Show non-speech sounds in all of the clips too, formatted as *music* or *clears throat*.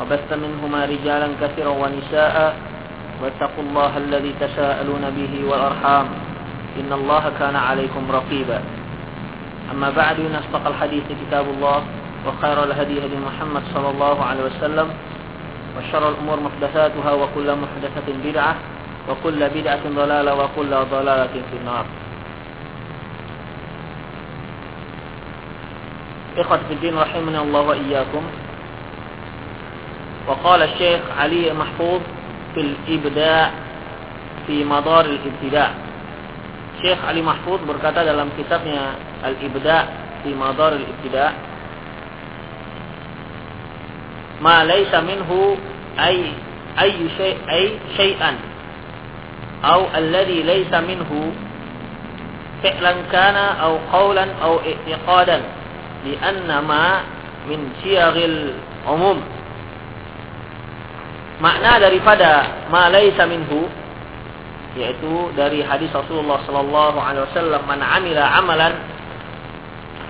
وبث منهما رجالا كثيرا ونساء واتقوا الله الذي تساءلون به والأرحام. إن الله كان عليكم رقيبا. أما بعد نصدق الحديث كتاب الله وخير الهدي هدي محمد صلى الله عليه وسلم وشر الأمور محدثاتها وكل محدثة بدعة وكل بدعة ضلالة وكل ضلالة في النار. إخوة في الدين رحمنا الله وإياكم وقال الشيخ علي محفوظ في الإبداع في مدار الابتداع Syekh Ali Mahfud berkata dalam kitabnya Al-Ibda fi Madar al-Ibtida ma laysa minhu ay ay shay ay shay'an aw alladhi laysa minhu fi'lan kana aw qawlan aw i'tiqadan li'anna ma min siyaghil umum makna daripada ma laysa minhu yaitu dari hadis Rasulullah sallallahu alaihi wasallam man amila amalan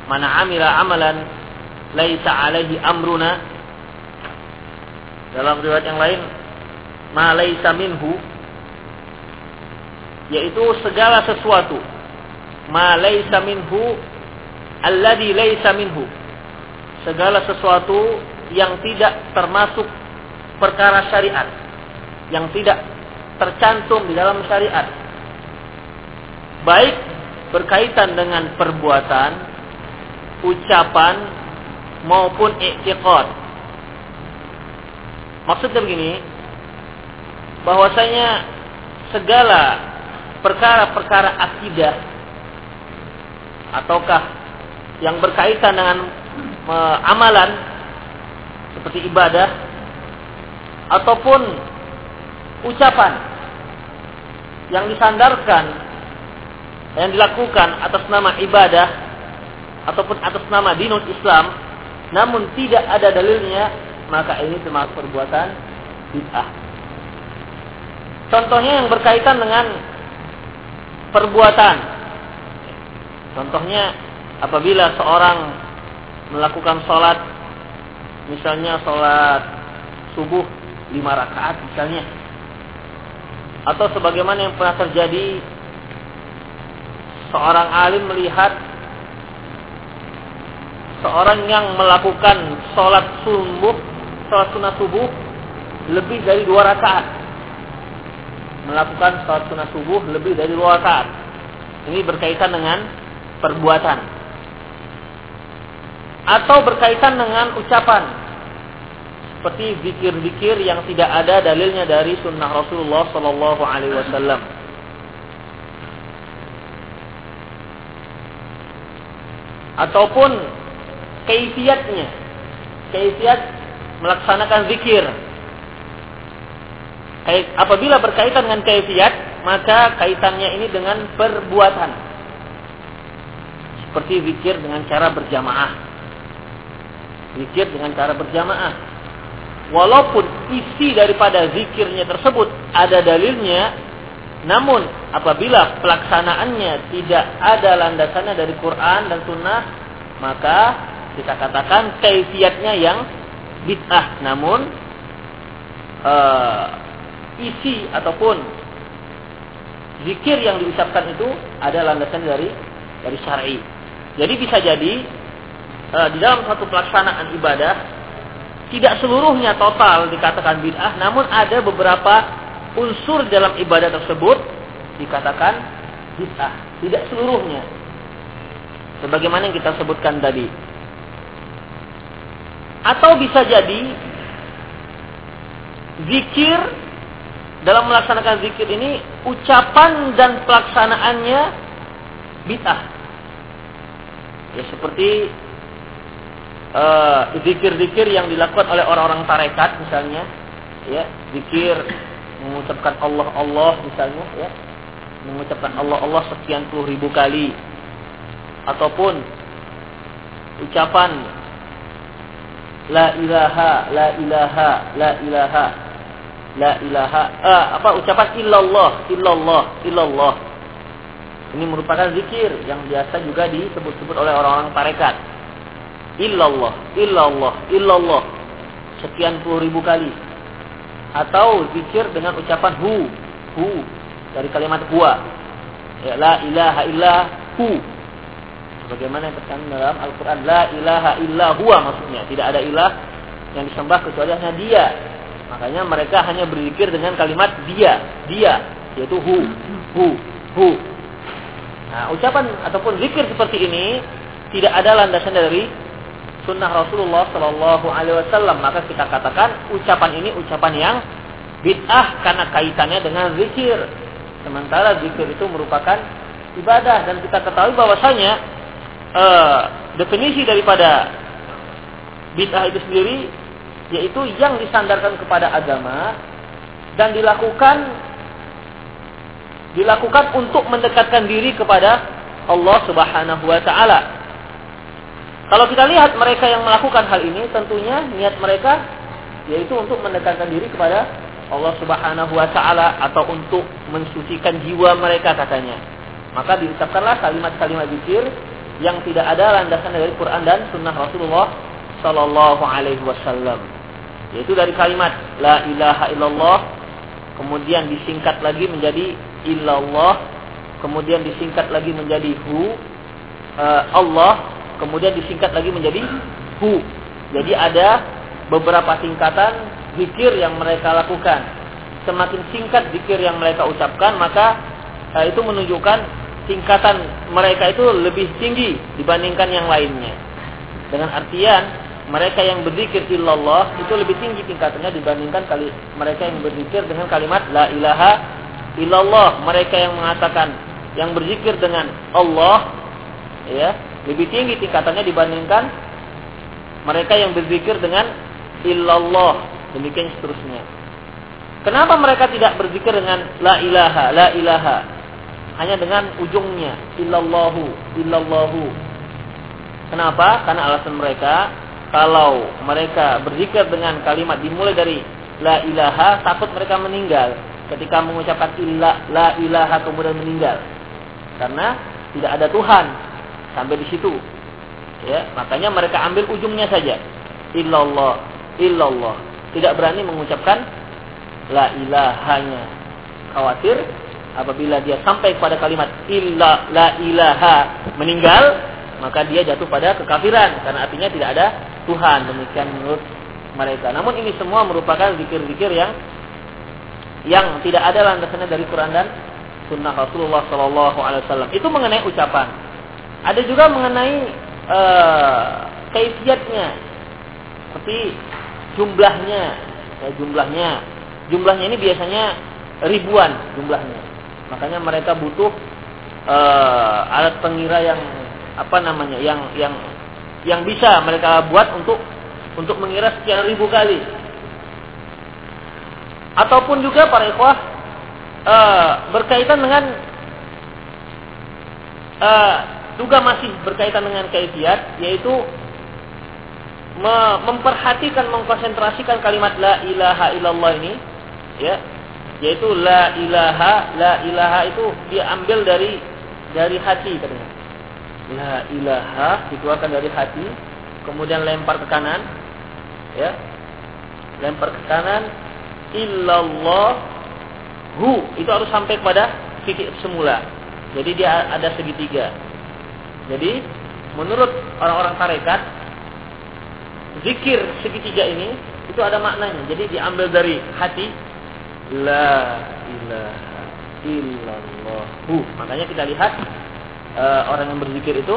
man amila amalan laisa alaihi amruna. Dalam riwayat yang lain ma laisa minhu yaitu segala sesuatu. Ma laisa minhu alladhi laisa minhu. Segala sesuatu yang tidak termasuk perkara syariat yang tidak tercantum di dalam syariat. Baik berkaitan dengan perbuatan, ucapan maupun i'tiqad. Maksudnya begini, bahwasanya segala perkara-perkara akidah ataukah yang berkaitan dengan e, amalan seperti ibadah ataupun ucapan yang disandarkan yang dilakukan atas nama ibadah ataupun atas nama dinul Islam namun tidak ada dalilnya maka ini termasuk perbuatan bid'ah. Contohnya yang berkaitan dengan perbuatan. Contohnya apabila seorang melakukan sholat misalnya sholat subuh lima rakaat misalnya atau sebagaimana yang pernah terjadi seorang alim melihat seorang yang melakukan sholat subuh, sholat sunnah subuh lebih dari dua rakaat. Melakukan sholat sunnah subuh lebih dari dua rakaat. Ini berkaitan dengan perbuatan. Atau berkaitan dengan ucapan seperti zikir-zikir yang tidak ada dalilnya dari sunnah Rasulullah Sallallahu Alaihi Wasallam. Ataupun kaifiatnya, kaifiat melaksanakan zikir. Apabila berkaitan dengan kaifiat, maka kaitannya ini dengan perbuatan. Seperti zikir dengan cara berjamaah. Zikir dengan cara berjamaah walaupun isi daripada zikirnya tersebut ada dalilnya, namun apabila pelaksanaannya tidak ada landasannya dari Quran dan Sunnah, maka kita katakan kaifiatnya yang bid'ah. Namun uh, isi ataupun zikir yang diucapkan itu ada landasan dari dari syar'i. Jadi bisa jadi uh, di dalam satu pelaksanaan ibadah tidak seluruhnya total dikatakan bid'ah, namun ada beberapa unsur dalam ibadah tersebut dikatakan bid'ah, tidak seluruhnya. Sebagaimana yang kita sebutkan tadi. Atau bisa jadi zikir dalam melaksanakan zikir ini ucapan dan pelaksanaannya bid'ah. Ya seperti zikir-zikir yang dilakukan oleh orang-orang tarekat misalnya, ya zikir mengucapkan Allah Allah misalnya, ya mengucapkan Allah Allah sekian puluh ribu kali, ataupun ucapan la ilaha la ilaha la ilaha la ilaha uh, apa ucapan illallah illallah illallah. Ini merupakan zikir yang biasa juga disebut-sebut oleh orang-orang tarekat illallah illallah illallah. Sekian puluh ribu kali. Atau zikir dengan ucapan hu hu dari kalimat huwa ya la ilaha illa hu. Sebagaimana yang terkandung dalam Al-Qur'an la ilaha illa huwa maksudnya. Tidak ada ilah yang disembah kecuali hanya dia. Makanya mereka hanya berzikir dengan kalimat dia, dia, yaitu hu, hu, hu. Nah, ucapan ataupun zikir seperti ini tidak ada landasan dari sunnah Rasulullah Shallallahu Alaihi Wasallam. Maka kita katakan ucapan ini ucapan yang bid'ah karena kaitannya dengan zikir. Sementara zikir itu merupakan ibadah dan kita ketahui bahwasanya uh, definisi daripada bid'ah itu sendiri yaitu yang disandarkan kepada agama dan dilakukan dilakukan untuk mendekatkan diri kepada Allah Subhanahu wa taala. Kalau kita lihat mereka yang melakukan hal ini tentunya niat mereka yaitu untuk mendekatkan diri kepada Allah Subhanahu wa taala atau untuk mensucikan jiwa mereka katanya. Maka diucapkanlah kalimat-kalimat zikir yang tidak ada landasan dari Quran dan sunnah Rasulullah Sallallahu Alaihi Wasallam. Yaitu dari kalimat La ilaha illallah, kemudian disingkat lagi menjadi illallah, kemudian disingkat lagi menjadi hu, uh, Allah, kemudian disingkat lagi menjadi hu. Jadi ada beberapa tingkatan zikir yang mereka lakukan. Semakin singkat zikir yang mereka ucapkan, maka uh, itu menunjukkan tingkatan mereka itu lebih tinggi dibandingkan yang lainnya. Dengan artian mereka yang berzikir illallah itu lebih tinggi tingkatannya dibandingkan kali mereka yang berzikir dengan kalimat la ilaha illallah. Mereka yang mengatakan yang berzikir dengan Allah ya, lebih tinggi tingkatannya dibandingkan mereka yang berzikir dengan illallah. Demikian seterusnya. Kenapa mereka tidak berzikir dengan la ilaha, la ilaha? Hanya dengan ujungnya illallahu, illallahu. Kenapa? Karena alasan mereka kalau mereka berzikir dengan kalimat dimulai dari la ilaha takut mereka meninggal ketika mengucapkan illa la ilaha kemudian meninggal karena tidak ada Tuhan sampai di situ ya makanya mereka ambil ujungnya saja illallah illallah tidak berani mengucapkan la ilahanya khawatir apabila dia sampai pada kalimat illa la ilaha meninggal maka dia jatuh pada kekafiran karena artinya tidak ada Tuhan demikian menurut mereka. Namun ini semua merupakan zikir-zikir yang yang tidak ada landasannya dari Quran dan Sunnah Rasulullah Shallallahu Alaihi Wasallam. Itu mengenai ucapan. Ada juga mengenai uh, kaifiatnya, seperti jumlahnya, ya, jumlahnya, jumlahnya ini biasanya ribuan jumlahnya. Makanya mereka butuh uh, alat pengira yang apa namanya yang yang yang bisa mereka buat untuk untuk mengira sekian ribu kali. Ataupun juga para ikhwah uh, berkaitan dengan juga masih berkaitan dengan kaifiat yaitu me memperhatikan mengkonsentrasikan kalimat la ilaha illallah ini ya yaitu la ilaha la ilaha itu diambil dari dari hati katanya. La ilaha dikeluarkan dari hati kemudian lempar ke kanan ya lempar ke kanan illallah hu itu harus sampai pada titik semula. Jadi dia ada segitiga jadi menurut orang-orang tarekat zikir segitiga ini itu ada maknanya jadi diambil dari hati La ilaha illallah. Makanya kita lihat uh, orang yang berzikir itu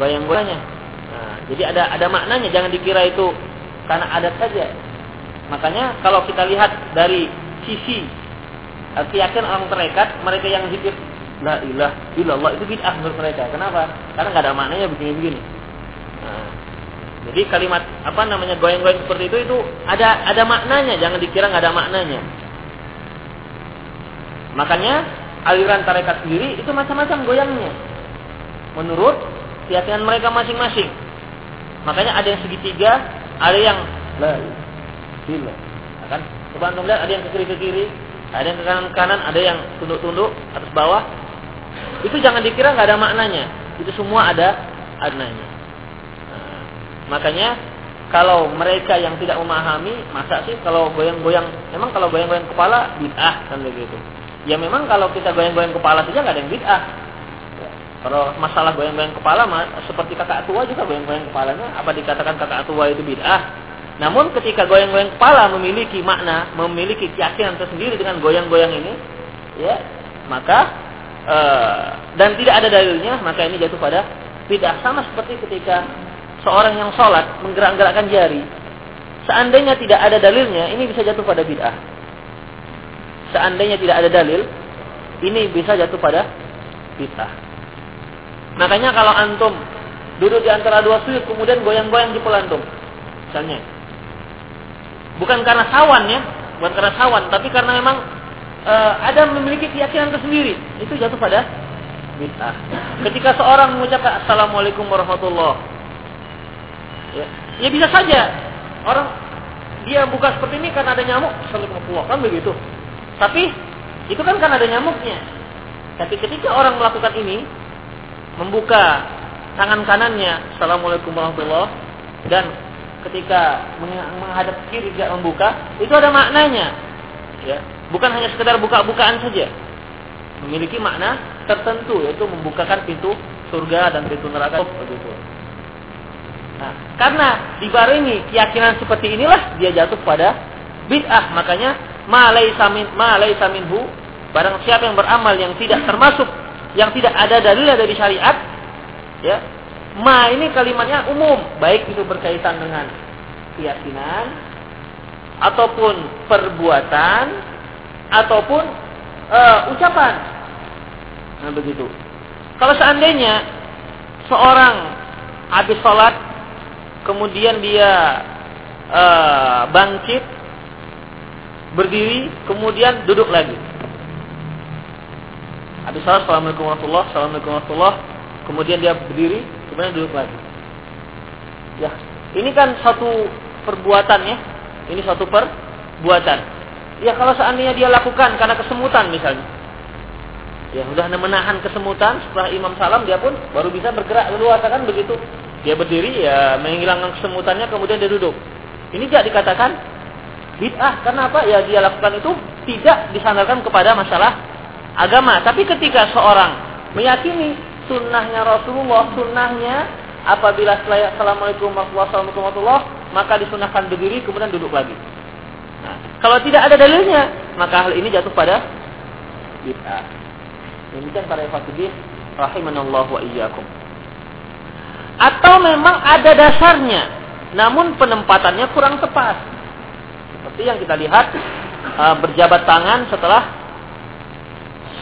goyang-goyangnya. Nah, jadi ada ada maknanya, jangan dikira itu karena adat saja. Makanya kalau kita lihat dari sisi uh, keyakinan orang terekat, mereka yang zikir la ilah illallah itu bid'ah menurut mereka. Kenapa? Karena nggak ada maknanya begini-begini. Nah, jadi kalimat apa namanya goyang-goyang seperti itu itu ada ada maknanya, jangan dikira nggak ada maknanya. Makanya aliran tarekat sendiri itu macam-macam goyangnya. Menurut keyakinan mereka masing-masing. Makanya ada yang segitiga, ada yang la ilah. Kan? Coba antum lihat ada yang ke kiri ke kiri, ada yang ke kanan kanan, ada yang tunduk-tunduk atas bawah. Itu jangan dikira nggak ada maknanya. Itu semua ada maknanya. Nah, makanya kalau mereka yang tidak memahami, masa sih kalau goyang-goyang, memang kalau goyang-goyang kepala bid'ah kan begitu. Ya memang kalau kita goyang-goyang kepala saja nggak ada yang bid'ah. Kalau masalah goyang-goyang kepala, seperti kakak tua juga goyang-goyang kepalanya, apa dikatakan kakak tua itu bid'ah? Namun ketika goyang-goyang kepala memiliki makna, memiliki keyakinan tersendiri dengan goyang-goyang ini, ya maka e, dan tidak ada dalilnya, maka ini jatuh pada bid'ah. Sama seperti ketika seorang yang sholat menggerak-gerakkan jari, seandainya tidak ada dalilnya, ini bisa jatuh pada bid'ah. Seandainya tidak ada dalil, ini bisa jatuh pada bid'ah. Makanya kalau antum duduk di antara dua sujud kemudian goyang-goyang di antum, misalnya Bukan karena sawan ya, bukan karena sawan, tapi karena memang e, ada memiliki keyakinan tersendiri. Itu jatuh pada bid'ah. Ketika seorang mengucapkan assalamualaikum warahmatullah, ya, ya bisa saja orang dia buka seperti ini karena ada nyamuk, assalamualaikum kan begitu. Tapi itu kan karena ada nyamuknya. Tapi ketika orang melakukan ini, membuka tangan kanannya, assalamualaikum warahmatullah, dan ketika menghadap kiri tidak membuka, itu ada maknanya. Ya, bukan hanya sekedar buka-bukaan saja. Memiliki makna tertentu yaitu membukakan pintu surga dan pintu neraka begitu. Nah, karena dibarengi keyakinan seperti inilah dia jatuh pada bid'ah. Makanya malai samin malai barang siapa yang beramal yang tidak termasuk yang tidak ada dalil dari syariat ya Ma ini kalimatnya umum, baik itu berkaitan dengan keyakinan ataupun perbuatan ataupun uh, ucapan. Nah begitu. Kalau seandainya seorang habis sholat kemudian dia uh, bangkit berdiri kemudian duduk lagi. Habis sholat, assalamualaikum warahmatullah, assalamualaikum warahmatullah, kemudian dia berdiri kemudian duduk lagi. Ya, ini kan satu perbuatan ya. Ini satu perbuatan. Ya kalau seandainya dia lakukan karena kesemutan misalnya. Ya sudah menahan kesemutan setelah imam salam dia pun baru bisa bergerak leluasa kan begitu. Dia berdiri ya menghilangkan kesemutannya kemudian dia duduk. Ini tidak dikatakan bid'ah. Kenapa? Ya dia lakukan itu tidak disandarkan kepada masalah agama. Tapi ketika seorang meyakini sunnahnya Rasulullah, sunnahnya apabila setelah Assalamualaikum warahmatullahi wabarakatuh, maka disunahkan berdiri kemudian duduk lagi. Kalau tidak ada dalilnya, maka hal ini jatuh pada bid'ah. Demikian para ikhwatiddin rahimanallahu wa iyyakum. Atau memang ada dasarnya, namun penempatannya kurang tepat. Seperti yang kita lihat uh, berjabat tangan setelah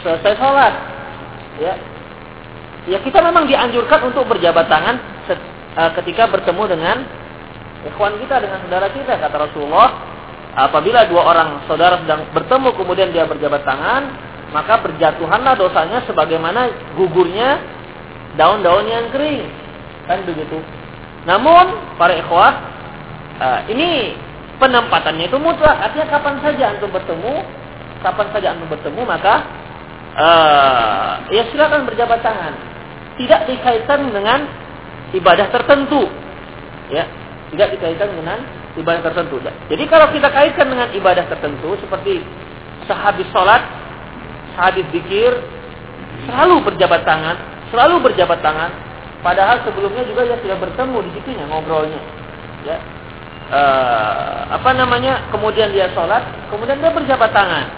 selesai sholat. Ya, ya kita memang dianjurkan untuk berjabat tangan uh, ketika bertemu dengan ikhwan kita dengan saudara kita kata Rasulullah apabila dua orang saudara sedang bertemu kemudian dia berjabat tangan maka berjatuhanlah dosanya sebagaimana gugurnya daun-daun yang kering. Kan begitu? Namun para ikhwah uh, ini penempatannya itu mutlak. Artinya kapan saja antum bertemu kapan saja antum bertemu maka uh, ya silakan berjabat tangan. Tidak dikaitkan dengan ibadah tertentu. Ya, tidak dikaitkan dengan ibadah tertentu. Jadi kalau kita kaitkan dengan ibadah tertentu seperti sehabis sholat, sehabis zikir, selalu berjabat tangan, selalu berjabat tangan. Padahal sebelumnya juga ya sudah bertemu di situnya ngobrolnya. Ya. uh, apa namanya kemudian dia sholat kemudian dia berjabat tangan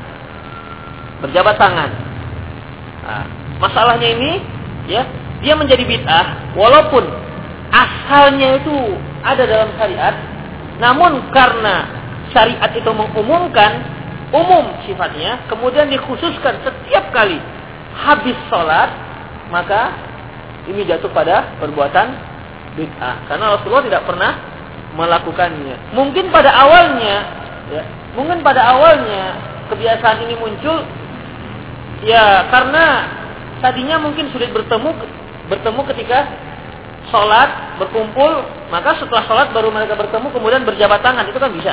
berjabat tangan nah, masalahnya ini ya dia menjadi bid'ah walaupun asalnya itu ada dalam syariat namun karena syariat itu mengumumkan umum sifatnya kemudian dikhususkan setiap kali habis sholat maka ini jatuh pada perbuatan bid'ah karena Rasulullah tidak pernah melakukannya. Mungkin pada awalnya, ya, mungkin pada awalnya kebiasaan ini muncul, ya karena tadinya mungkin sulit bertemu, bertemu ketika sholat berkumpul, maka setelah sholat baru mereka bertemu kemudian berjabat tangan itu kan bisa,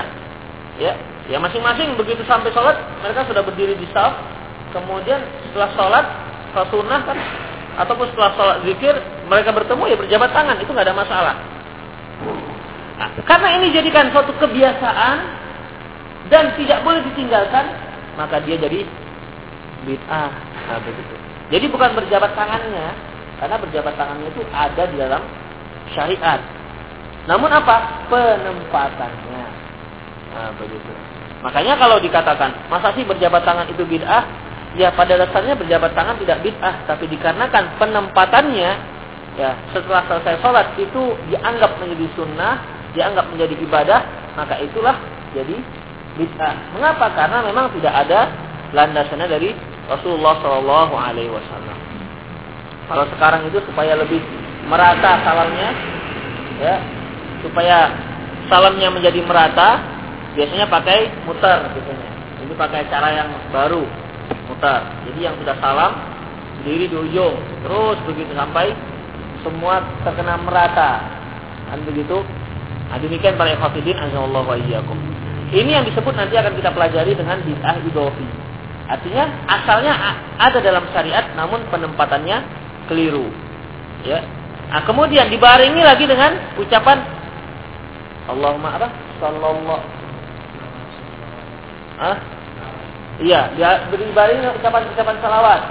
ya, ya masing-masing begitu sampai sholat mereka sudah berdiri di saf, kemudian setelah sholat sholat sunnah kan ataupun setelah sholat zikir mereka bertemu ya berjabat tangan itu nggak ada masalah. Nah, karena ini jadikan suatu kebiasaan dan tidak boleh ditinggalkan, maka dia jadi bid'ah. Nah, begitu. Jadi bukan berjabat tangannya, karena berjabat tangannya itu ada di dalam syariat. Namun apa? Penempatannya. Nah, begitu. Makanya kalau dikatakan, masa sih berjabat tangan itu bid'ah? Ya pada dasarnya berjabat tangan tidak bid'ah, tapi dikarenakan penempatannya, ya setelah selesai sholat itu dianggap menjadi sunnah, dianggap menjadi ibadah, maka itulah jadi bid'ah. Mengapa? Karena memang tidak ada landasannya dari Rasulullah Shallallahu Alaihi Wasallam. Kalau sekarang itu supaya lebih merata salamnya, ya, supaya salamnya menjadi merata, biasanya pakai muter, biasanya. Ini pakai cara yang baru, muter. Jadi yang sudah salam berdiri di ujung, terus begitu sampai semua terkena merata, kan begitu Nah, demikian para ikhwatiddin azallahu wa iyyakum. Ini yang disebut nanti akan kita pelajari dengan bid'ah idofi. Artinya asalnya ada dalam syariat namun penempatannya keliru. Ya. Nah, kemudian dibarengi lagi dengan ucapan Allahumma apa? Sallallahu Ah? Iya, dia dibarengi dengan ucapan-ucapan salawat.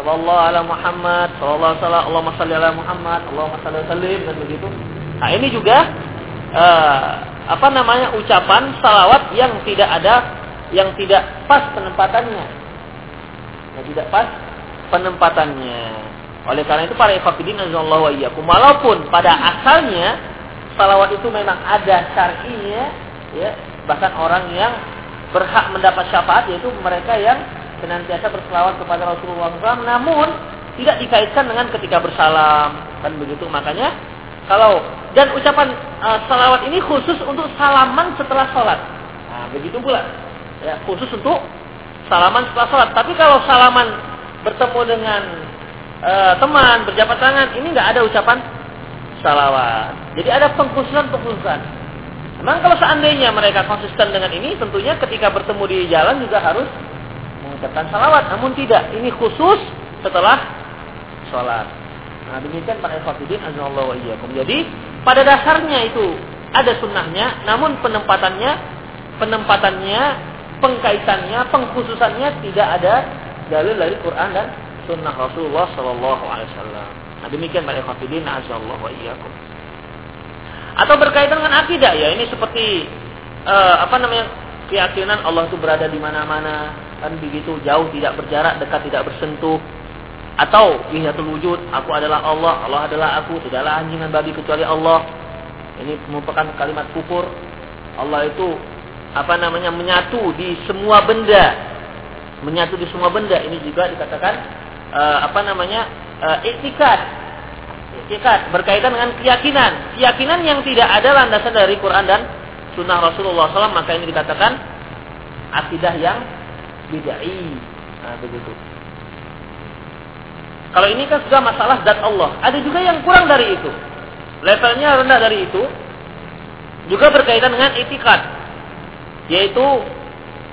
Sallallahu ala Muhammad, sallallahu wasallam, Allahumma salli ala Muhammad, Allahumma salli sallim dan begitu. Nah, ini juga uh, apa namanya ucapan salawat yang tidak ada yang tidak pas penempatannya yang tidak pas penempatannya oleh karena itu para ikhwatiddin azallahu wa iyyakum walaupun pada asalnya salawat itu memang ada syar'inya ya bahkan orang yang berhak mendapat syafaat yaitu mereka yang senantiasa berselawat kepada Rasulullah SAW namun tidak dikaitkan dengan ketika bersalam kan begitu makanya kalau dan ucapan uh, salawat ini khusus untuk salaman setelah sholat. Nah, begitu pula. Ya, khusus untuk salaman setelah sholat. Tapi kalau salaman bertemu dengan uh, teman, berjabat tangan, ini nggak ada ucapan salawat. Jadi ada pengkhususan-pengkhususan. Memang kalau seandainya mereka konsisten dengan ini, tentunya ketika bertemu di jalan juga harus mengucapkan salawat. Namun tidak, ini khusus setelah sholat. Nah, demikian para ikhwatiddin azallahu wa iyyakum. Jadi, pada dasarnya itu ada sunnahnya, namun penempatannya penempatannya, pengkaitannya, pengkhususannya tidak ada dalil dari Quran dan sunnah Rasulullah sallallahu alaihi wasallam. Nah, demikian para ikhwatiddin azallahu wa. Atau berkaitan dengan akidah ya, ini seperti uh, apa namanya? keyakinan Allah itu berada di mana-mana, kan begitu jauh tidak berjarak, dekat tidak bersentuh atau wihyatul wujud, aku adalah Allah, Allah adalah aku, tidaklah anjingan babi kecuali Allah. Ini merupakan kalimat kufur. Allah itu apa namanya menyatu di semua benda. Menyatu di semua benda. Ini juga dikatakan uh, apa namanya? Uh. Iktikad berkaitan dengan keyakinan. Keyakinan yang tidak ada landasan dari Quran dan sunnah Rasulullah SAW maka ini dikatakan akidah yang bid'ah. Nah, begitu. Kalau ini kan sudah masalah zat Allah. Ada juga yang kurang dari itu. Levelnya rendah dari itu. Juga berkaitan dengan etikat. Yaitu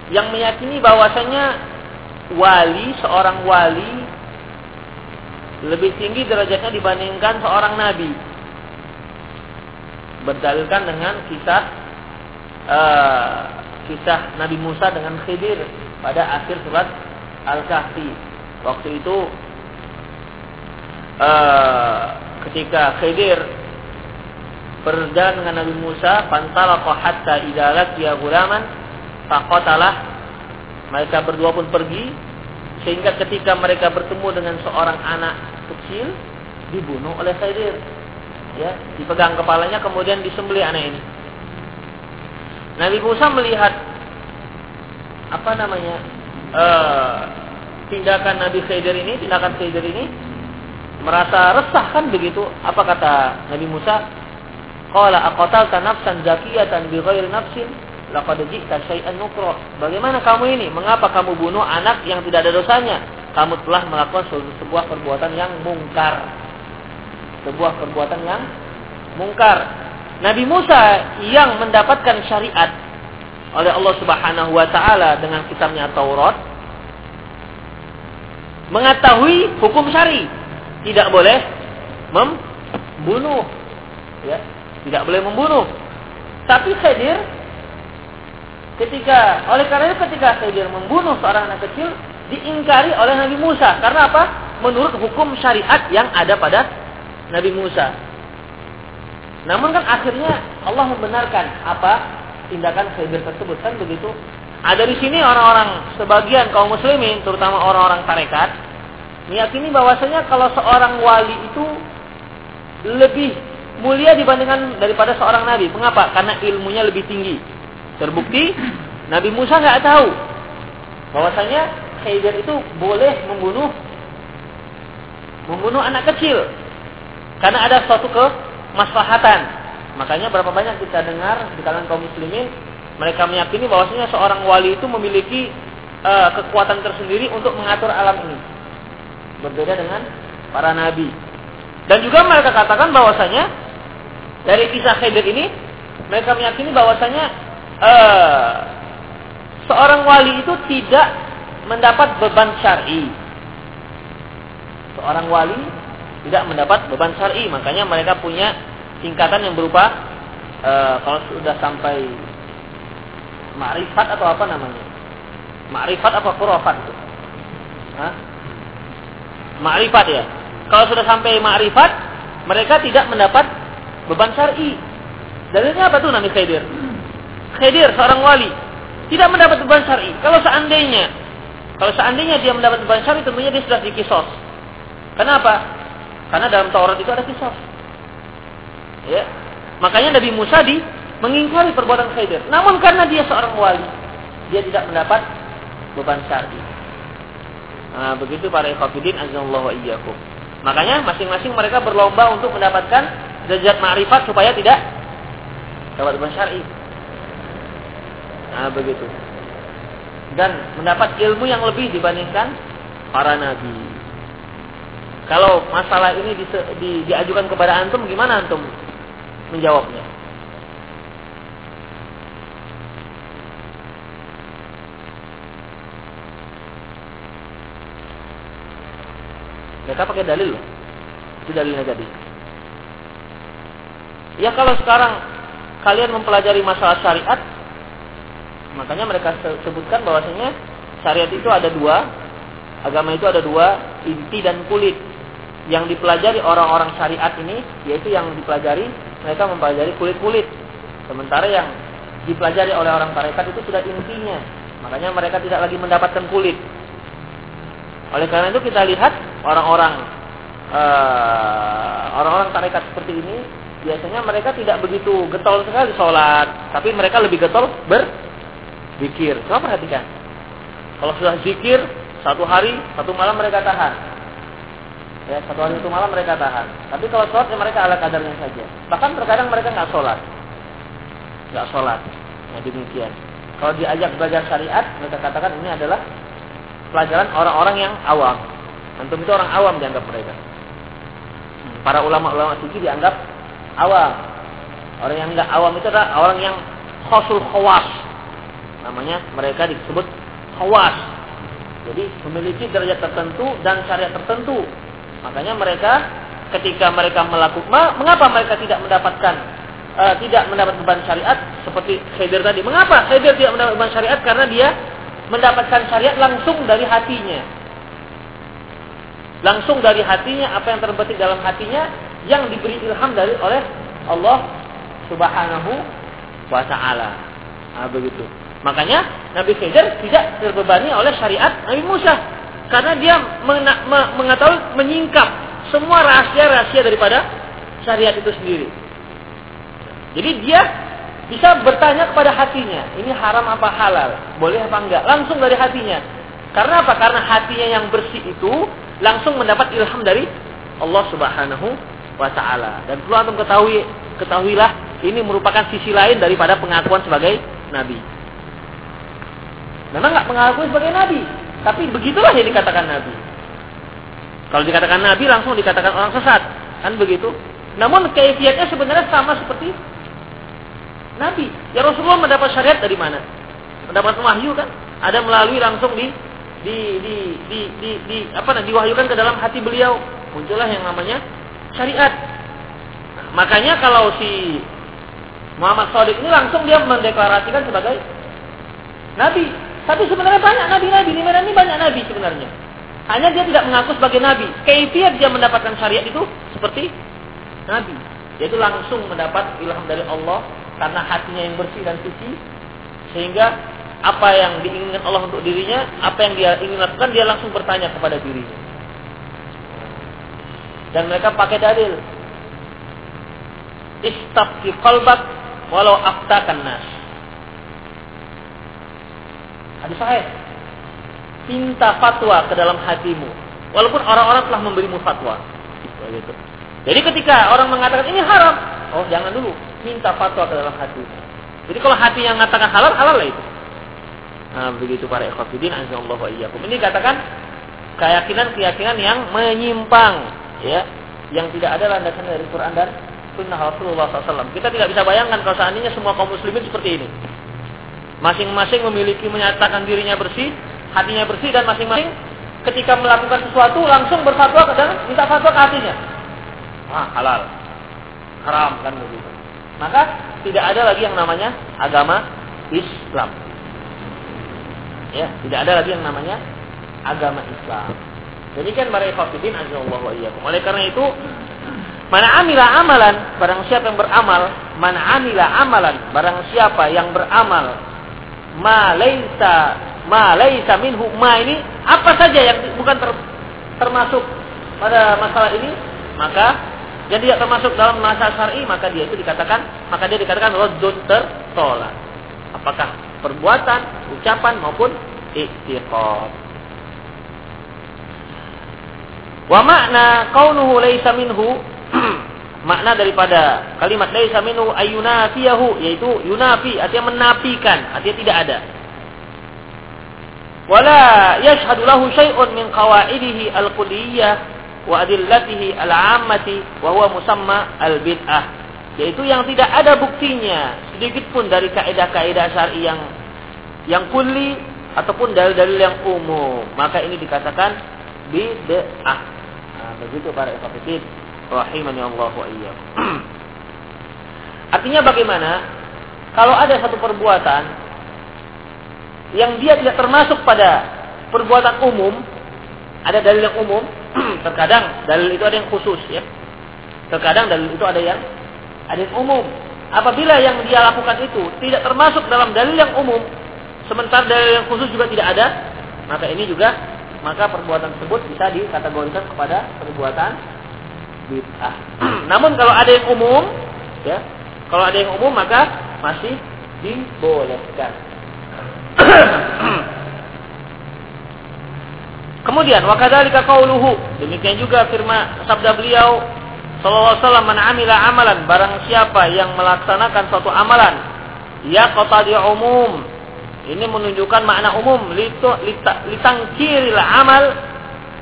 yang meyakini bahwasanya wali, seorang wali lebih tinggi derajatnya dibandingkan seorang nabi. Berdalilkan dengan kisah uh, kisah Nabi Musa dengan Khidir pada akhir surat Al-Kahfi. Waktu itu uh, ketika Khidir berjalan dengan Nabi Musa, fantalaqa hatta idza laqiya ghulaman faqatalah. Mereka berdua pun pergi sehingga ketika mereka bertemu dengan seorang anak kecil dibunuh oleh Khidir. Ya, dipegang kepalanya kemudian disembelih anak ini. Nabi Musa melihat apa namanya? Uh, tindakan Nabi Khidir ini, tindakan Khidir ini merasa resah kan begitu? Apa kata Nabi Musa? Qala aqatalta nafsan zakiyatan bighairi nafsin laqad ji'ta syai'an. Bagaimana kamu ini? Mengapa kamu bunuh anak yang tidak ada dosanya? Kamu telah melakukan sebuah perbuatan yang mungkar. Sebuah perbuatan yang mungkar. Nabi Musa yang mendapatkan syariat oleh Allah Subhanahu wa taala dengan kitabnya Taurat mengetahui hukum syari tidak boleh membunuh ya tidak boleh membunuh tapi Khidir ketika oleh karena itu ketika Khidir membunuh seorang anak kecil diingkari oleh Nabi Musa karena apa menurut hukum syariat yang ada pada Nabi Musa namun kan akhirnya Allah membenarkan apa tindakan Khidir tersebut kan begitu ada di sini orang-orang sebagian kaum muslimin, terutama orang-orang tarekat, meyakini bahwasanya kalau seorang wali itu lebih mulia dibandingkan daripada seorang nabi. Mengapa? Karena ilmunya lebih tinggi. Terbukti Nabi Musa nggak tahu bahwasanya Khidir itu boleh membunuh membunuh anak kecil karena ada suatu kemaslahatan. Makanya berapa banyak kita dengar di kalangan kaum muslimin mereka meyakini bahwasanya seorang wali itu memiliki uh, kekuatan tersendiri untuk mengatur alam ini. Berbeda dengan para nabi. Dan juga mereka katakan bahwasanya dari kisah Khidir ini mereka meyakini bahwasanya uh, seorang wali itu tidak mendapat beban syar'i. Seorang wali tidak mendapat beban syar'i, makanya mereka punya tingkatan yang berupa uh, kalau sudah sampai Ma'rifat atau apa namanya? Ma'rifat apa kurafat itu? Hah? Ma'rifat ya. Kalau sudah sampai ma'rifat, mereka tidak mendapat beban syar'i. Dalilnya apa tuh Nabi Khidir? Khidir seorang wali tidak mendapat beban syar'i. Kalau seandainya kalau seandainya dia mendapat beban syar'i tentunya dia sudah dikisos. Kenapa? Karena dalam Taurat itu ada kisos. Ya. Makanya Nabi Musa di mengingkari perbuatan Khidir. Namun karena dia seorang wali, dia tidak mendapat beban syar'i. Nah, begitu para ikhwatiddin azallahu iyyakum. Makanya masing-masing mereka berlomba untuk mendapatkan derajat ma'rifat supaya tidak dapat beban syar'i. Nah, begitu. Dan mendapat ilmu yang lebih dibandingkan para nabi. Kalau masalah ini di, di, diajukan kepada antum, gimana antum menjawabnya? Mereka pakai dalil loh. Itu dalilnya tadi. Ya kalau sekarang kalian mempelajari masalah syariat, makanya mereka sebutkan bahwasanya syariat itu ada dua, agama itu ada dua, inti dan kulit. Yang dipelajari orang-orang syariat ini, yaitu yang dipelajari, mereka mempelajari kulit-kulit. Sementara yang dipelajari oleh orang tarekat itu sudah intinya. Makanya mereka tidak lagi mendapatkan kulit. Oleh karena itu kita lihat orang-orang uh, orang-orang tarekat seperti ini biasanya mereka tidak begitu getol sekali sholat, tapi mereka lebih getol berzikir. Coba perhatikan. Kalau sudah zikir satu hari satu malam mereka tahan. Ya, satu hari satu malam mereka tahan. Tapi kalau sholat ya mereka ala kadarnya saja. Bahkan terkadang mereka nggak sholat, nggak sholat. Nah demikian. Kalau diajak belajar syariat, mereka katakan ini adalah pelajaran orang-orang yang awam. Antum itu orang awam dianggap mereka. Para ulama-ulama suci dianggap awam. Orang yang enggak awam itu adalah orang yang khosul khawas. Namanya mereka disebut khawas. Jadi memiliki derajat tertentu dan syariat tertentu. Makanya mereka ketika mereka melakukan mengapa mereka tidak mendapatkan uh, tidak mendapat beban syariat seperti Khidir tadi. Mengapa Khidir tidak mendapat beban syariat? Karena dia mendapatkan syariat langsung dari hatinya. Langsung dari hatinya apa yang terbetik dalam hatinya yang diberi ilham dari oleh Allah Subhanahu wa taala. Nah, begitu. Makanya Nabi Khidir tidak terbebani oleh syariat Nabi Musa karena dia mengetahui menyingkap semua rahasia-rahasia daripada syariat itu sendiri. Jadi dia bisa bertanya kepada hatinya, ini haram apa halal, boleh apa enggak, langsung dari hatinya. Karena apa? Karena hatinya yang bersih itu langsung mendapat ilham dari Allah Subhanahu wa taala. Dan perlu antum ketahui, ketahuilah ini merupakan sisi lain daripada pengakuan sebagai nabi. Memang nggak mengakui sebagai nabi, tapi begitulah yang dikatakan nabi. Kalau dikatakan nabi langsung dikatakan orang sesat, kan begitu? Namun kaifiatnya sebenarnya sama seperti Nabi. Ya Rasulullah mendapat syariat dari mana? Mendapat wahyu kan? Ada melalui langsung di di di di di, di apa diwahyukan ke dalam hati beliau. Muncullah yang namanya syariat. Nah, makanya kalau si Muhammad Sadiq ini langsung dia mendeklarasikan sebagai nabi. Tapi sebenarnya banyak nabi-nabi di mana ini banyak nabi sebenarnya. Hanya dia tidak mengaku sebagai nabi. Kaifiat dia mendapatkan syariat itu seperti nabi. Yaitu langsung mendapat ilham dari Allah karena hatinya yang bersih dan suci sehingga apa yang diinginkan Allah untuk dirinya, apa yang dia ingin lakukan dia langsung bertanya kepada dirinya. Dan mereka pakai dalil. Istafki qalbak walau aftakan nas. Hadis sahih. Minta fatwa ke dalam hatimu. Walaupun orang-orang telah memberimu fatwa. Jadi ketika orang mengatakan ini haram, oh jangan dulu minta fatwa ke dalam hati. Jadi kalau hati yang mengatakan halal, halal lah itu. Nah, begitu para azallahu wa iyyakum. Ini katakan keyakinan-keyakinan yang menyimpang, ya, yang tidak ada landasan dari Quran dan Sunnah Rasulullah SAW. Kita tidak bisa bayangkan kalau seandainya semua kaum muslimin seperti ini. Masing-masing memiliki menyatakan dirinya bersih, hatinya bersih dan masing-masing ketika melakukan sesuatu langsung berfatwa ke dalam minta fatwa ke hatinya. Ah, halal. Haram kan begitu maka tidak ada lagi yang namanya agama Islam. Ya, tidak ada lagi yang namanya agama Islam. Demikian para ikhwatiddin azallahu wa iyyakum. Oleh karena itu, mana amila amalan, barang siapa yang beramal, mana amila amalan, barang siapa yang beramal, ma laisa ma laisa minhu ma ini apa saja yang bukan ter, termasuk pada masalah ini, maka yang tidak termasuk dalam masa syar'i maka dia itu dikatakan maka dia dikatakan raddun tertolak. Apakah perbuatan, ucapan maupun i'tiqad. Wa makna kaunuhu laisa minhu *clears throat* makna daripada kalimat laisa minhu ayunafiyahu yaitu yunafi artinya menafikan, artinya tidak ada. Wala yashhadu lahu syai'un min qawaidihi al-kulliyah wa adillatihi al-ammati wa huwa musamma al-bid'ah. Yaitu yang tidak ada buktinya sedikit pun dari kaidah-kaidah syar'i yang yang kulli ataupun dalil-dalil yang umum. Maka ini dikatakan bid'ah. Nah, begitu para ikhwatiddin rahimani Allah wa iyyakum *clears throat* artinya bagaimana kalau ada satu perbuatan yang dia tidak termasuk pada perbuatan umum ada dalil yang umum *clears throat* terkadang dalil itu ada yang khusus ya. Terkadang dalil itu ada yang ada yang umum. Apabila yang dia lakukan itu tidak termasuk dalam dalil yang umum, sementara dalil yang khusus juga tidak ada, maka ini juga maka perbuatan tersebut bisa dikategorikan kepada perbuatan bid'ah. Namun kalau ada yang umum, ya, kalau ada yang umum maka masih dibolehkan. *clears throat* Kemudian wa kadzalika qauluhu, demikian juga firman sabda beliau sallallahu alaihi wasallam amalan barang siapa yang melaksanakan suatu amalan ya qatadi umum ini menunjukkan makna umum litu litangkiril amal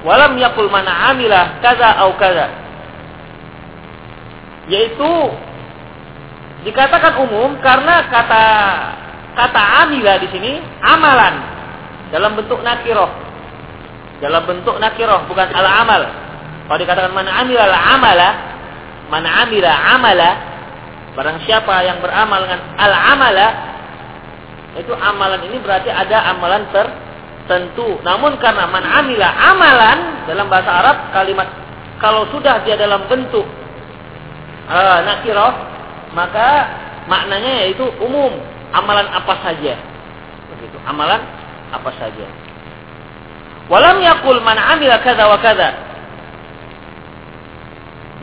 walam yakul mana amila kaza au kaza yaitu dikatakan umum karena kata kata amila di sini amalan dalam bentuk nakiroh dalam bentuk nakirah bukan al amal. Kalau dikatakan mana amil al amala, mana amila amala, barang siapa yang beramal dengan al amala, itu amalan ini berarti ada amalan tertentu. Namun karena man amila amalan dalam bahasa Arab kalimat kalau sudah dia dalam bentuk uh, nakirah maka maknanya yaitu umum, amalan apa saja. Begitu, amalan apa saja. Walam yakul man amila kadza wa kadza.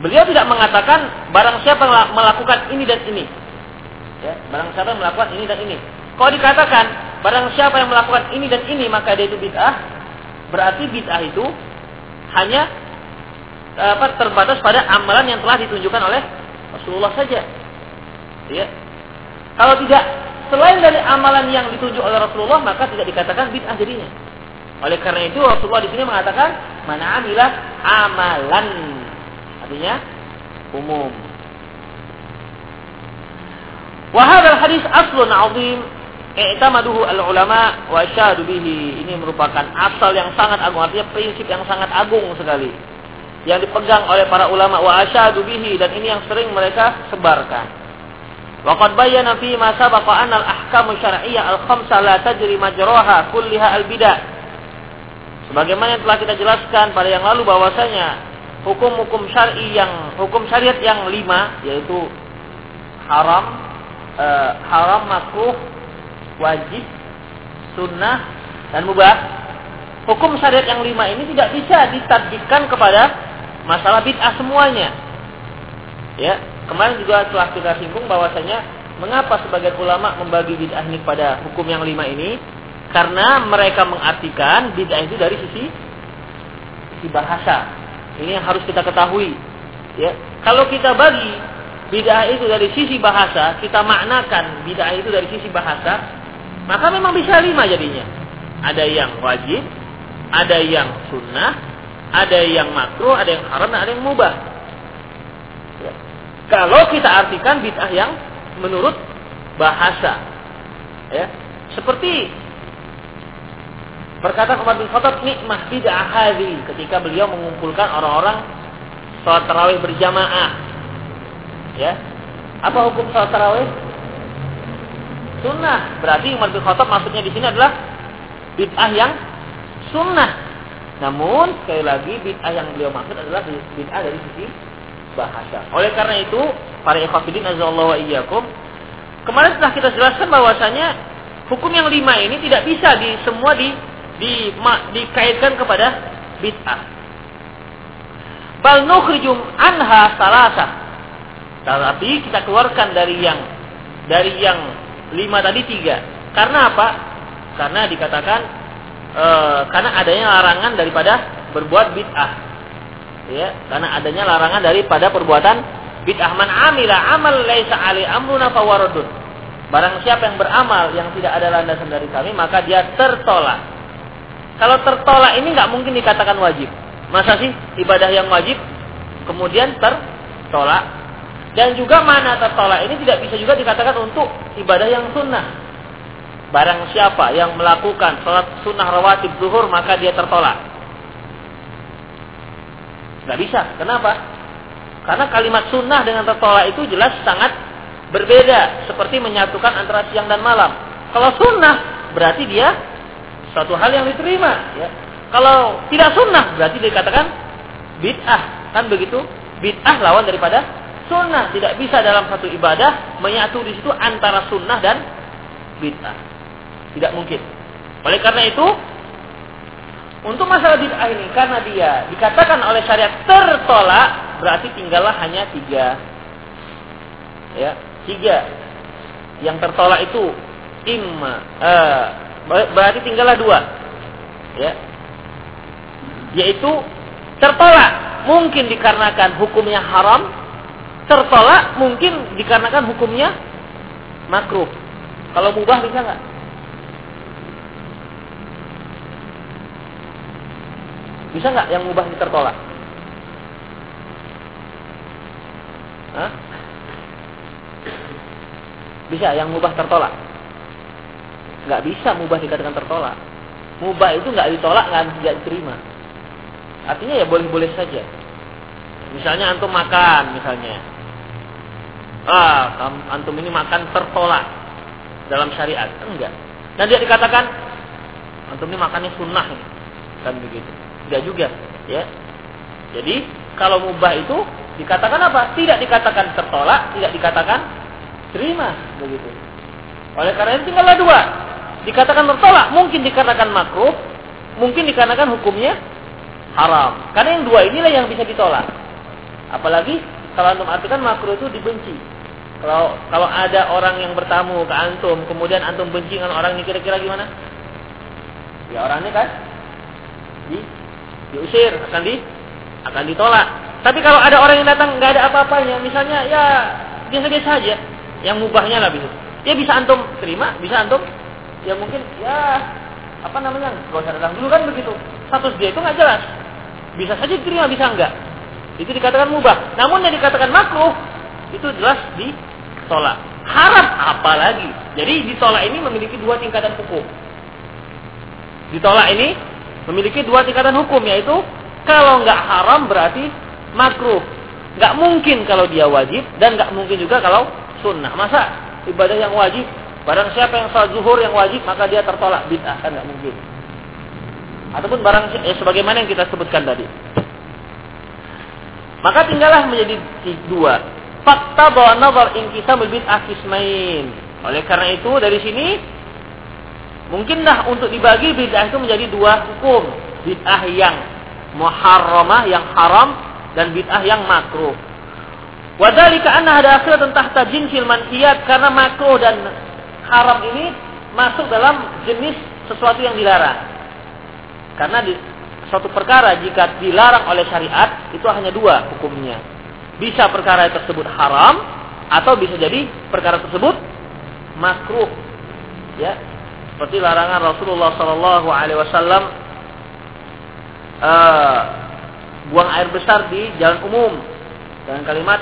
Beliau tidak mengatakan barang siapa melakukan ini dan ini. Ya, barang siapa yang melakukan ini dan ini. Kalau dikatakan barang siapa yang melakukan ini dan ini maka dia itu bid'ah, berarti bid'ah itu hanya apa terbatas pada amalan yang telah ditunjukkan oleh Rasulullah saja. Ya. Kalau tidak selain dari amalan yang ditunjuk oleh Rasulullah maka tidak dikatakan bid'ah jadinya. Oleh karena itu Rasulullah di sini mengatakan mana amilah amalan. Artinya umum. Wahadal hadis aslun azim i'tamaduhu al-ulama wa syahadu bihi. Ini merupakan asal yang sangat agung, artinya prinsip yang sangat agung sekali. Yang dipegang oleh para ulama wa asyhadu bihi dan ini yang sering mereka sebarkan. Waqad bayyana fi ma sabaqa anna al-ahkam syar'iyyah al-khamsa la tajri majraha kulliha al-bidah. Sebagaimana yang telah kita jelaskan pada yang lalu bahwasanya hukum-hukum syar'i yang hukum syariat yang lima yaitu haram, e, haram makruh, wajib, sunnah dan mubah. Hukum syariat yang lima ini tidak bisa ditadbikan kepada masalah bid'ah semuanya. Ya, Kemarin juga telah kita singgung bahwasanya mengapa sebagian ulama membagi bid'ah ini pada hukum yang lima ini? Karena mereka mengartikan bid'ah itu dari sisi sisi bahasa. Ini yang harus kita ketahui. Ya, kalau kita bagi bid'ah itu dari sisi bahasa, kita maknakan bid'ah itu dari sisi bahasa, maka memang bisa lima jadinya. Ada yang wajib, ada yang sunnah, ada yang makruh, ada yang haram, ada yang mubah. Kalau kita artikan bid'ah yang menurut bahasa. Ya. Seperti perkataan Umar bin Khattab nikmah bid'ah hadhi ketika beliau mengumpulkan orang-orang sholat tarawih berjamaah. Ya. Apa hukum sholat tarawih? Sunnah. Berarti Umar bin Khattab maksudnya di sini adalah bid'ah yang sunnah. Namun sekali lagi bid'ah yang beliau maksud adalah bid'ah dari sisi bahasa. Oleh karena itu, para ikhwafidin azallahu wa iyyakum, kemarin telah kita jelaskan bahwasanya hukum yang lima ini tidak bisa di semua di, di ma, dikaitkan kepada bid'ah. Bal nukhrijum anha salasa. Tapi kita keluarkan dari yang dari yang lima tadi tiga. Karena apa? Karena dikatakan e, karena adanya larangan daripada berbuat bid'ah. Ya karena adanya larangan daripada perbuatan bid'ah. Man amila amal laisa ali amruna fawaradun. Barang siapa yang beramal yang tidak ada landasan dari kami maka dia tertolak. Kalau tertolak ini nggak mungkin dikatakan wajib. Masa sih ibadah yang wajib kemudian tertolak? Dan juga mana tertolak ini tidak bisa juga dikatakan untuk ibadah yang sunnah barang siapa yang melakukan sholat sunnah rawatib zuhur maka dia tertolak Nggak bisa. Kenapa? Karena kalimat sunnah dengan tertolak itu jelas sangat berbeda. Seperti menyatukan antara siang dan malam. Kalau sunnah, berarti dia suatu hal yang diterima. Ya. Kalau tidak sunnah, berarti dikatakan bid'ah. Kan begitu? Bid'ah lawan daripada sunnah. Tidak bisa dalam satu ibadah menyatu di situ antara sunnah dan bid'ah. Tidak mungkin. Oleh karena itu, untuk masalah bid'ah ini karena dia dikatakan oleh syariat tertolak berarti tinggallah hanya tiga. Ya tiga. Yang tertolak itu imma uh, berarti tinggallah dua. Ya. Yaitu tertolak mungkin dikarenakan hukumnya haram tertolak mungkin dikarenakan hukumnya makruh. Kalau mubah bisa nggak Bisa nggak yang mubah ini tertolak? Hah? Bisa yang mubah tertolak? Nggak bisa mubah dikatakan tertolak. Mubah itu nggak ditolak, nggak diterima. Artinya ya boleh-boleh saja. Misalnya antum makan, misalnya. Ah, antum ini makan tertolak dalam syariat. Enggak. Dan dia dikatakan antum ini makannya sunnah. Kan begitu. Tidak juga, ya. Jadi kalau mubah itu dikatakan apa? Tidak dikatakan tertolak, tidak dikatakan terima begitu. Oleh karena itu tinggallah dua. Dikatakan tertolak, mungkin dikarenakan makruh, mungkin dikarenakan hukumnya haram. Karena yang dua inilah yang bisa ditolak. Apalagi kalau antum artikan makruh itu dibenci. Kalau kalau ada orang yang bertamu ke antum, kemudian antum benci dengan orang ini kira-kira gimana? Ya orangnya kan di, diusir, akan di akan ditolak. Tapi kalau ada orang yang datang nggak ada apa-apanya, misalnya ya biasa-biasa saja, yang mubahnya lah bisa. Ya bisa antum terima, bisa antum ya mungkin ya apa namanya nggak usah datang dulu kan begitu. Status dia itu nggak jelas. Bisa saja diterima, bisa enggak. Itu dikatakan mubah. Namun yang dikatakan makruh itu jelas di tolak. Haram apalagi. Jadi ditolak ini memiliki dua tingkatan hukum. Ditolak ini memiliki dua tingkatan hukum yaitu kalau nggak haram berarti makruh. Nggak mungkin kalau dia wajib dan nggak mungkin juga kalau sunnah. Masa ibadah yang wajib barang siapa yang salat zuhur yang wajib maka dia tertolak bid'ah kan nggak mungkin. Ataupun barang eh, sebagaimana yang kita sebutkan tadi. Maka tinggallah menjadi dua fakta bahwa nazar inkisam bid'ah kismain. Oleh karena itu dari sini mungkinlah untuk dibagi bid'ah itu menjadi dua hukum. Bid'ah yang muharramah yang haram dan bid'ah yang makruh. Wadalika anna ada akhirat tahta jinsil manhiyat karena makruh dan haram ini masuk dalam jenis sesuatu yang dilarang. Karena di suatu perkara jika dilarang oleh syariat itu hanya dua hukumnya bisa perkara tersebut haram atau bisa jadi perkara tersebut makruh. Ya, seperti larangan Rasulullah Shallallahu Alaihi Wasallam uh, buang air besar di jalan umum dengan kalimat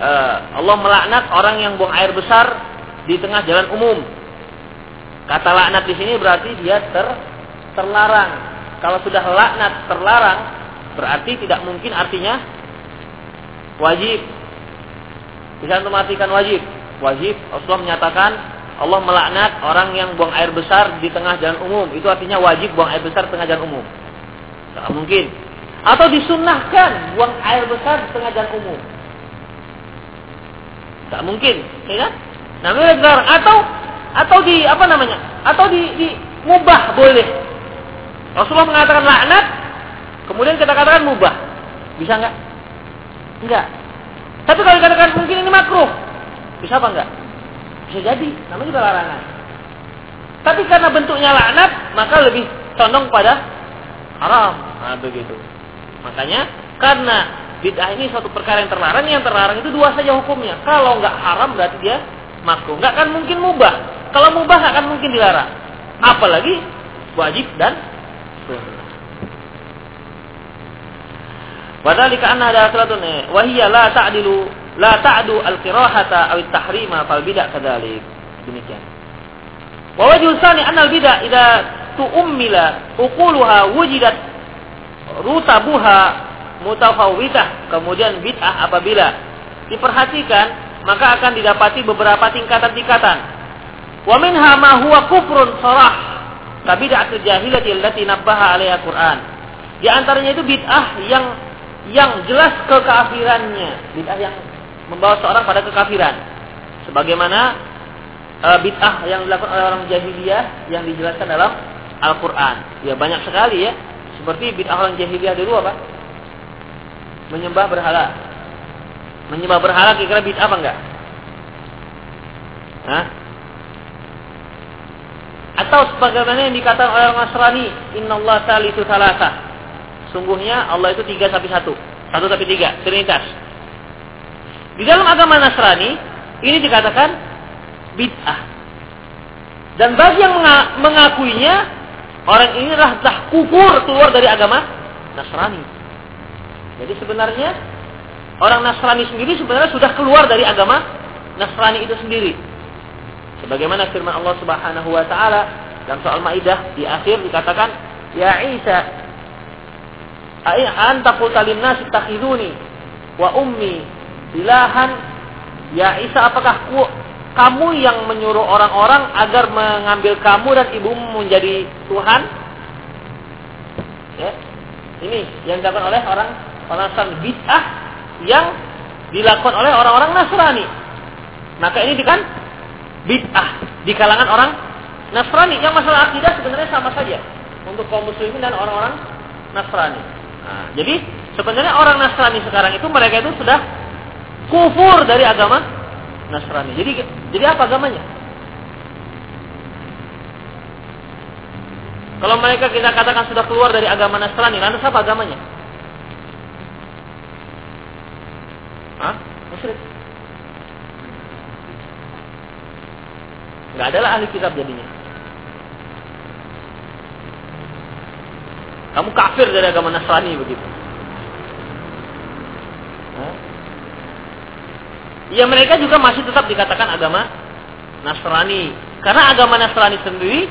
uh, Allah melaknat orang yang buang air besar di tengah jalan umum. Kata laknat di sini berarti dia ter terlarang. Kalau sudah laknat terlarang berarti tidak mungkin artinya wajib. Bisa untuk wajib. Wajib Rasulullah menyatakan Allah melaknat orang yang buang air besar di tengah jalan umum. Itu artinya wajib buang air besar di tengah jalan umum. Tidak mungkin. Atau disunahkan buang air besar di tengah jalan umum. Tak mungkin, ya kan? Namanya dilarang atau atau di apa namanya? Atau di, di mubah boleh. Rasulullah mengatakan laknat, kemudian kita katakan mubah. Bisa nggak? Enggak. Tapi kalau dikatakan mungkin ini makruh, bisa apa enggak? Bisa jadi, namanya juga larangan. Tapi karena bentuknya laknat, maka lebih condong pada haram. Nah, begitu. Makanya karena bid'ah ini suatu perkara yang terlarang, yang terlarang itu dua saja hukumnya. Kalau enggak haram berarti dia makruh. Enggak akan mungkin mubah. Kalau mubah enggak akan mungkin dilarang. Apalagi wajib dan sunnah. Wadhalika anna ada salatun wa hiya la ta'dilu la ta'du al-qirahata aw at-tahrima fal bid'ah kadzalik. Demikian. Wa wajhu tsani anna al-bid'ah idza tu'ummila uquluha wujidat rutabuha mutafawwidah. Kemudian bid'ah apabila diperhatikan maka akan didapati beberapa tingkatan-tingkatan. Wa minha ma huwa kufrun sarah ka bid'atul jahilati allati nabbaha 'alaiha Qur'an. Di antaranya itu bid'ah yang yang jelas kekafirannya, bid'ah yang membawa seorang pada kekafiran. Sebagaimana e, bid'ah yang dilakukan oleh orang jahiliyah yang dijelaskan dalam Al-Qur'an. Ya banyak sekali ya. Seperti bid'ah orang jahiliyah dulu apa? Menyembah berhala. Menyembah berhala kira-kira bid'ah apa enggak? Hah? Atau sebagaimana yang dikatakan oleh orang Nasrani, Inna Allah salisu salasa Sungguhnya Allah itu tiga tapi satu. Satu tapi tiga. Trinitas. Di dalam agama Nasrani, ini dikatakan bid'ah. Dan bagi yang mengakuinya, orang ini telah kufur keluar dari agama Nasrani. Jadi sebenarnya, orang Nasrani sendiri sebenarnya sudah keluar dari agama Nasrani itu sendiri. Sebagaimana firman Allah Subhanahu wa taala dalam soal Maidah di akhir dikatakan, "Ya Isa, anta qulta nasi takhiduni wa ummi ilahan ya Isa apakah ku, kamu yang menyuruh orang-orang agar mengambil kamu dan ibumu menjadi Tuhan? Ya. Ini yang dilakukan oleh orang orang bid'ah yang dilakukan oleh orang-orang Nasrani. Maka ini kan bid'ah di kalangan orang Nasrani. Yang masalah akidah sebenarnya sama saja untuk kaum muslimin dan orang-orang Nasrani. Nah, jadi sebenarnya orang Nasrani sekarang itu mereka itu sudah kufur dari agama Nasrani. Jadi jadi apa agamanya? Kalau mereka kita katakan sudah keluar dari agama Nasrani, lantas apa agamanya? Hah? Musyrik. Gak adalah ahli kitab jadinya. Kamu kafir dari agama Nasrani begitu. Ya mereka juga masih tetap dikatakan agama Nasrani. Karena agama Nasrani sendiri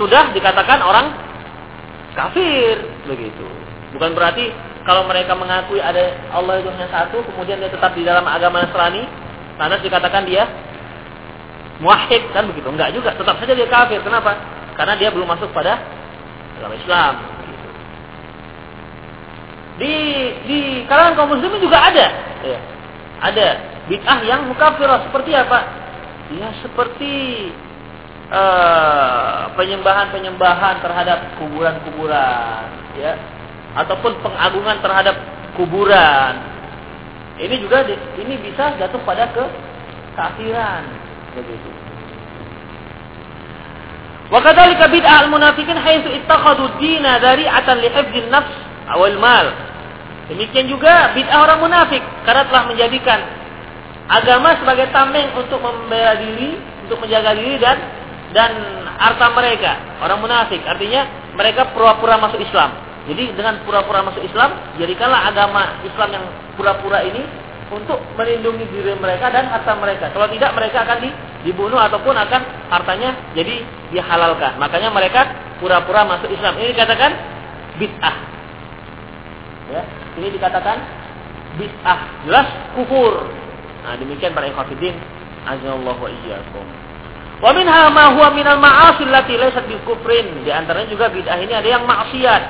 sudah dikatakan orang kafir begitu. Bukan berarti kalau mereka mengakui ada Allah itu hanya satu, kemudian dia tetap di dalam agama Nasrani, lantas dikatakan dia muahid kan begitu. Enggak juga, tetap saja dia kafir. Kenapa? Karena dia belum masuk pada agama Islam. Di di kalangan kaum muslimin juga ada, ya. ada bid'ah yang mukafirah seperti apa? Ya seperti uh, penyembahan-penyembahan terhadap kuburan-kuburan, ya, ataupun pengagungan terhadap kuburan. Ini juga ini bisa jatuh pada ke kafiran, begitu. Wa kadzalika bid'ah al-munafiqin haitsu ittakhadhu dina dari'atan li hifdzin nafs awal mal. Demikian juga bid'ah orang munafik karena telah menjadikan agama sebagai tameng untuk membela diri, untuk menjaga diri dan dan harta mereka. Orang munafik. Artinya mereka pura-pura masuk Islam. Jadi dengan pura-pura masuk Islam jadikanlah agama Islam yang pura-pura ini untuk melindungi diri mereka dan harta mereka. Kalau tidak mereka akan dibunuh ataupun akan hartanya jadi dihalalkan. Makanya mereka pura-pura masuk Islam. Ini dikatakan bid'ah. Ya ini dikatakan bid'ah. Jelas kufur nah demikian para ikhwatiddin wa iyyakum Wa minha ma huwa minal ma'asi allati laysat bil kufrin. Di antaranya juga bid'ah ini ada yang maksiat,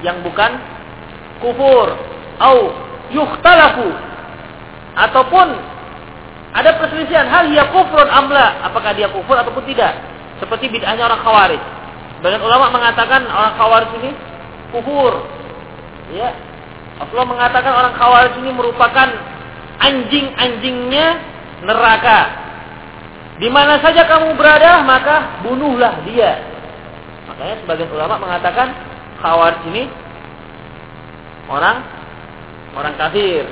yang bukan kufur. Au yukhtalafu. Ataupun ada perselisihan hal ya kufrun amla, apakah dia kufur ataupun tidak. Seperti bid'ahnya orang Khawarij. Banyak ulama mengatakan orang Khawarij ini kufur. Ya. Rasulullah mengatakan orang Khawarij ini merupakan anjing-anjingnya neraka di mana saja kamu berada, maka bunuhlah dia. Makanya sebagian ulama mengatakan khawarij ini orang orang kafir.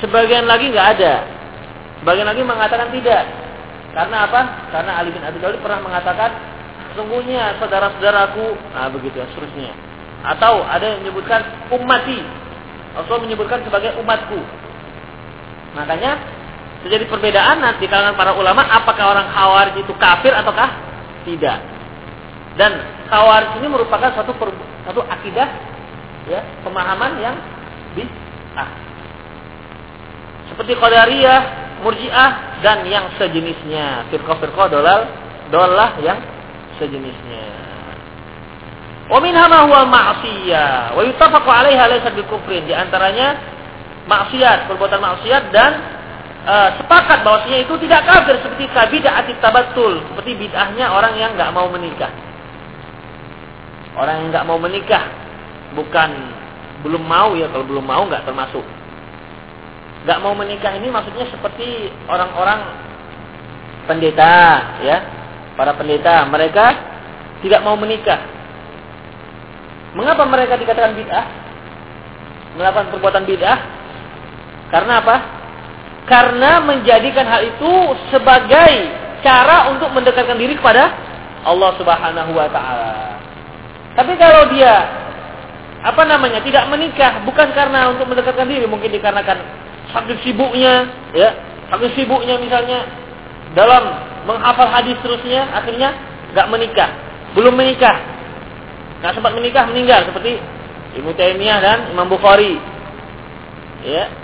Sebagian lagi nggak ada. Sebagian lagi mengatakan tidak. Karena apa? Karena Ali bin Abi Thalib pernah mengatakan sungguhnya saudara-saudaraku, nah begitu ya seterusnya. Atau ada yang menyebutkan ummati. Rasul menyebutkan sebagai umatku. Makanya terjadi perbedaan nanti kalangan para ulama apakah orang khawarij itu kafir ataukah tidak. Dan khawarij ini merupakan satu per, satu akidah ya, pemahaman yang bid'ah. Seperti Qadariyah, Murji'ah dan yang sejenisnya. Firqah-firqah dolal dolah yang sejenisnya. Wa minha ma huwa ma'siyah wa yuttafaqu 'alaiha laysa bil kufrin. Di antaranya maksiat, perbuatan maksiat dan uh, sepakat bahwasanya itu tidak kafir seperti kabidah tabatul, seperti bid'ahnya orang yang nggak mau menikah. Orang yang nggak mau menikah bukan belum mau ya kalau belum mau nggak termasuk. Nggak mau menikah ini maksudnya seperti orang-orang pendeta ya, para pendeta mereka tidak mau menikah. Mengapa mereka dikatakan bid'ah? Melakukan perbuatan bid'ah? Karena apa? karena menjadikan hal itu sebagai cara untuk mendekatkan diri kepada Allah Subhanahu wa taala. Tapi kalau dia apa namanya tidak menikah bukan karena untuk mendekatkan diri, mungkin dikarenakan sakit sibuknya, ya, sakit sibuknya misalnya dalam menghafal hadis terusnya, akhirnya nggak menikah, belum menikah, nggak sempat menikah meninggal seperti Ibnu Taimiyah dan Imam Bukhari, ya,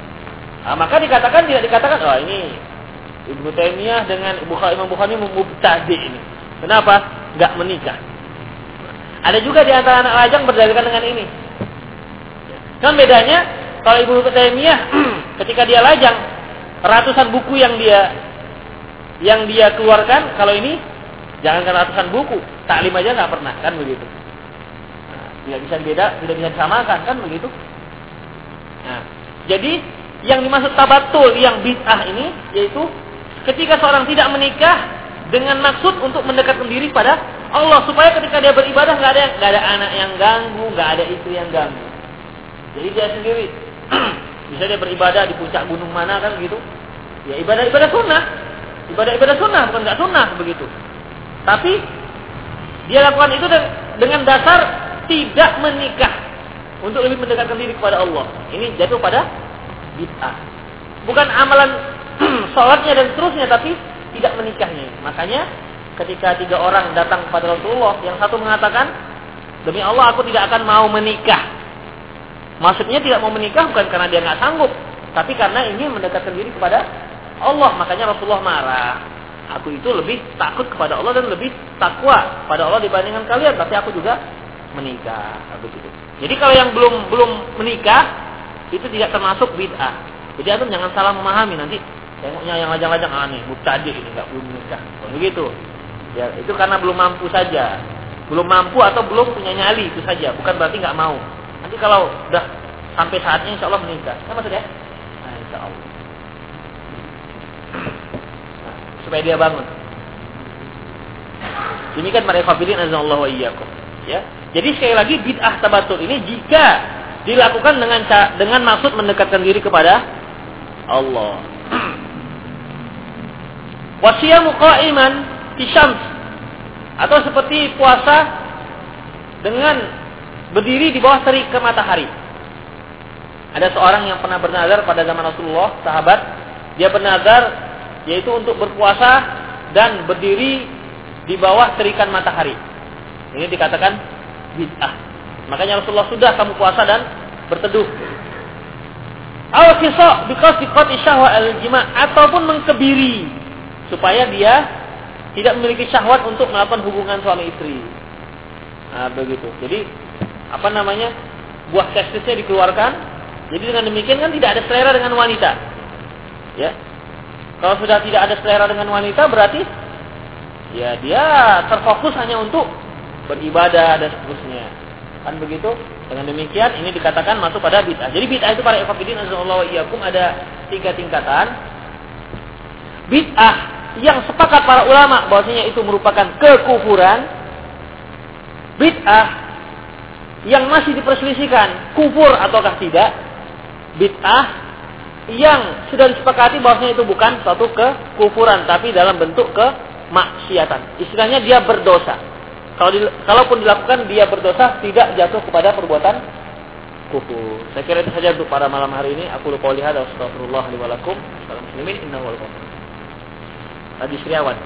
Nah, maka dikatakan tidak dikatakan oh ini Ibnu Taimiyah dengan Bukhari Imam Bukhari mubtadi ini. Kenapa? Enggak menikah. Ada juga di antara anak lajang berdalilkan dengan ini. Kan bedanya kalau Ibnu Taimiyah *clears throat* ketika dia lajang ratusan buku yang dia yang dia keluarkan kalau ini jangan jangankan ratusan buku, taklim aja nggak pernah kan begitu. Nah, tidak bisa beda, tidak bisa disamakan kan begitu. Nah, jadi yang dimaksud tabatul yang bid'ah ini yaitu ketika seorang tidak menikah dengan maksud untuk mendekatkan diri pada Allah supaya ketika dia beribadah nggak ada nggak ada anak yang ganggu, nggak ada istri yang ganggu. Jadi dia sendiri *clears throat* bisa dia beribadah di puncak gunung mana kan gitu. Ya ibadah ibadah sunnah, ibadah ibadah sunnah bukan nggak sunnah begitu. Tapi dia lakukan itu dengan dasar tidak menikah untuk lebih mendekatkan diri kepada Allah. Ini jatuh pada bid'ah. Bukan amalan *clears throat* sholatnya dan seterusnya, tapi tidak menikahnya. Makanya ketika tiga orang datang kepada Rasulullah, yang satu mengatakan, demi Allah aku tidak akan mau menikah. Maksudnya tidak mau menikah bukan karena dia nggak sanggup, tapi karena ingin mendekatkan diri kepada Allah. Makanya Rasulullah marah. Aku itu lebih takut kepada Allah dan lebih takwa pada Allah dibandingkan kalian. Tapi aku juga menikah. Begitu. Jadi kalau yang belum belum menikah itu tidak termasuk bid'ah. Jadi antum jangan salah memahami nanti tengoknya yang lajang-lajang aneh, mubtadi ini enggak belum menikah. Begitu. Ya, itu karena belum mampu saja. Belum mampu atau belum punya nyali itu saja, bukan berarti nggak mau. Nanti kalau udah sampai saatnya insya Allah menikah. Apa maksudnya? Nah, insya Allah. Nah, supaya dia bangun. Demikian mereka filin Allah wa iyyakum. Ya. Jadi sekali lagi bid'ah tabatul ini jika dilakukan dengan dengan maksud mendekatkan diri kepada Allah. *clears throat* Wasiyamu qa'iman fi syams atau seperti puasa dengan berdiri di bawah terik ke matahari. Ada seorang yang pernah bernazar pada zaman Rasulullah, sahabat, dia bernazar yaitu untuk berpuasa dan berdiri di bawah terikan matahari. Ini dikatakan bid'ah. Makanya Rasulullah sudah kamu puasa dan berteduh. Al kisah because qati syahwa al jima ataupun mengkebiri supaya dia tidak memiliki syahwat untuk melakukan hubungan suami istri. Nah, begitu. Jadi apa namanya? buah testisnya dikeluarkan. Jadi dengan demikian kan tidak ada selera dengan wanita. Ya. Kalau sudah tidak ada selera dengan wanita berarti ya dia terfokus hanya untuk beribadah dan seterusnya. Kan begitu? Dengan demikian ini dikatakan masuk pada bid'ah. Jadi bid'ah itu para ikhwatiddin azallahu iyyakum ada tiga tingkatan. Bid'ah yang sepakat para ulama bahwasanya itu merupakan kekufuran. Bid'ah yang masih diperselisihkan kufur ataukah tidak. Bid'ah yang sudah disepakati bahwasanya itu bukan suatu kekufuran tapi dalam bentuk kemaksiatan. Istilahnya dia berdosa. Kalau di, kalaupun dilakukan dia berdosa tidak jatuh kepada perbuatan kufur. Saya kira itu saja untuk pada malam hari ini. Aku lupa lihat astagfirullah li wa. Salam muslimin Inna wal Tadi Sriawan.